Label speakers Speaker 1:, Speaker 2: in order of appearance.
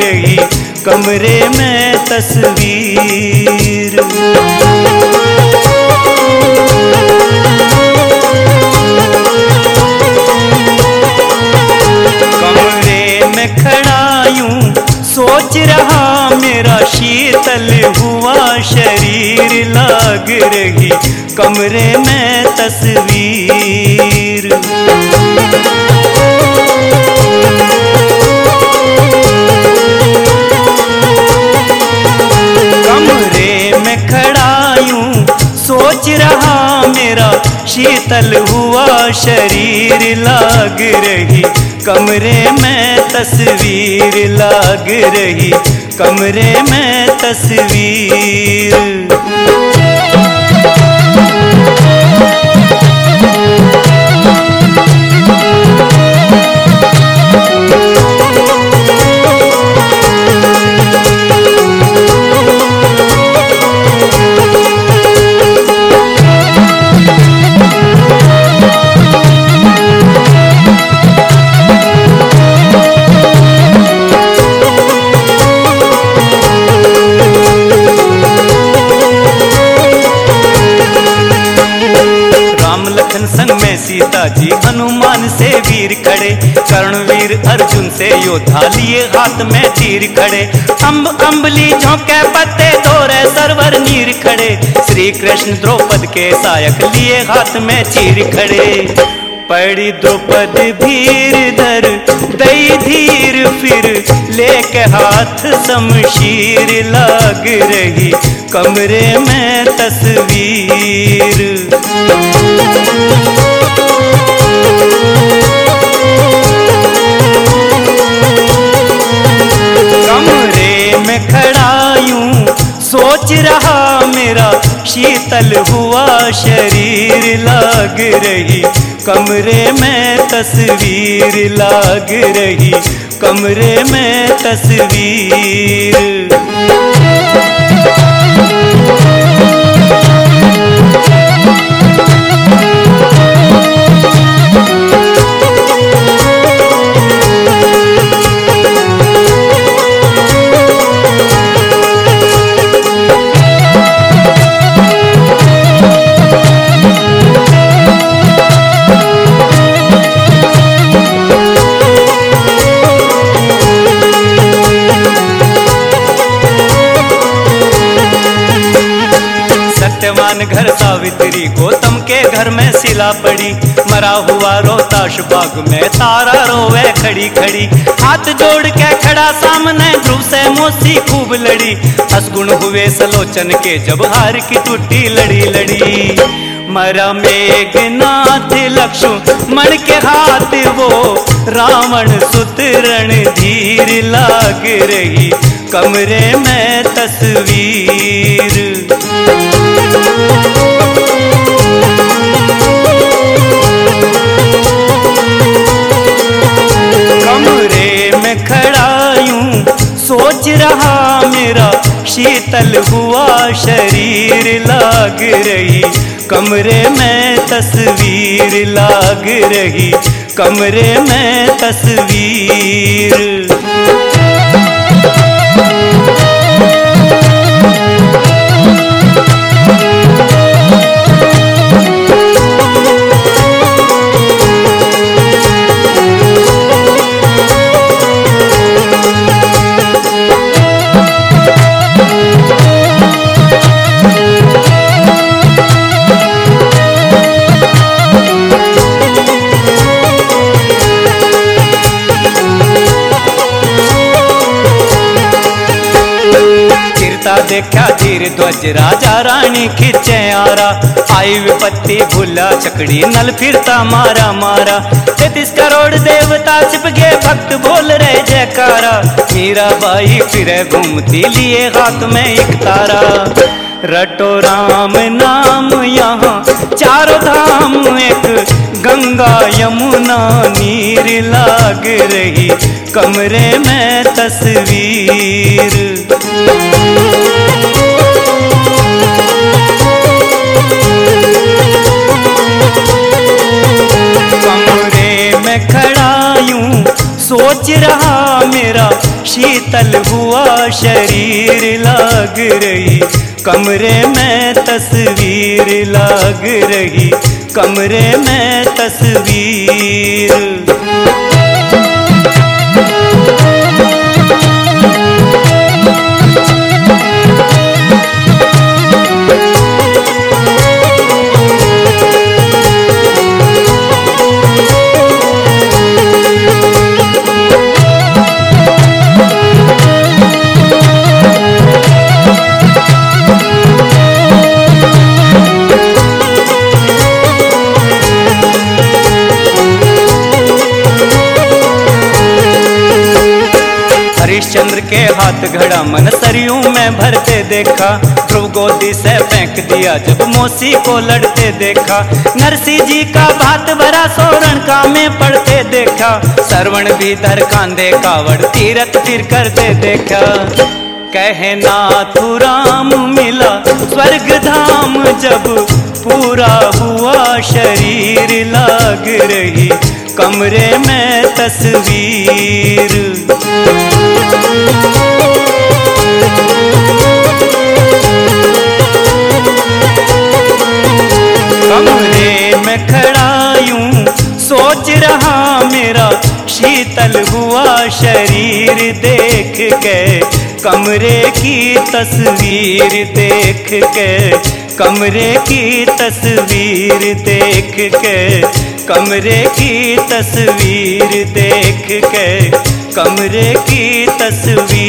Speaker 1: रही कमरे में तस्वीर। कमरे में खड़ा यूँ सोच रहा मेरा शीतल हुआ शरीर लाग रही कमरे में तस्वीर। शीतल हुआ शरीर लाग रही कमरे में तस्वीर लाग रही कमरे में तस्वीर। हनुमान से वीर खड़े, कर्णवीर अर्जुन से योद्धा लिए हाथ में तीर खड़े। अम्ब अम्बली झोंके पत्ते तोरे सरवर नीर खड़े। श्री कृष्ण द्रौपद के सायक लिए हाथ में चीर खड़े। पड़ी द्रौपद भीर धर दई धीर फिर, लेके हाथ शमशीर लाग रही। कमरे में तस्वीर। सोच रहा मेरा। शीतल हुआ, शरीर लाग रही। कमरे में तस्वीर लाग रही। कमरे में तस्वीर। सावित्री गौतम के घर में सिला पड़ी। मरा हुआ रोताश बाग में तारा रोवे खड़ी खड़ी। हाथ जोड़ के खड़ा सामने ध्रुव से मोसी खूब लड़ी। असगुण हुए सलोचन के जब हार की टूटी लड़ी लड़ी। मरा मेघनाथ लक्ष्मण के हाथ वो रावण सुतरण धीर लाग रही। कमरे में तस्वीर। शीतल हुआ शरीर लाग रही। कमरे में तस्वीर लाग रही। कमरे में तस्वीर। देखा धीर ध्वज राजा रानी खिंचे आरा। आई विपत्ति भूला, चकड़ी नल फिरता मारा मारा। तैतीस करोड़ देवता छिप गए भक्त बोल रहे जयकारा। मीरा बाई फिर घूमती, लिए हाथ में एक तारा। रटो राम नाम यहाँ, चारों धाम एक। गंगा यमुना नीर लाग रही, कमरे में तस्वीर। सोच रहा मेरा, शीतल हुआ शरीर लाग रही। कमरे में तस्वीर लाग रही, कमरे में तस्वीर। हाथ घड़ा, मन सरियों में भरते देखा। ध्रुव गोदी से फेंक दिया, जब मौसी को लड़ते देखा। नरसी जी का भात भरा सोरण का में पड़ते देखा। सरवण भी दर कांधे कावड़ तीरथ फिर करते देखा। कहना नाथु राम मिला, स्वर्ग धाम जब पूरा हुआ, शरीर लाग रही। कमरे में तस्वीर। में खड़ा यूँ सोच रहा, मेरा शीतल हुआ शरीर देख के, कमरे की तस्वीर देख के, कमरे की तस्वीर देख के, कमरे की तस्वीर देख के, कमरे की तस्वीर।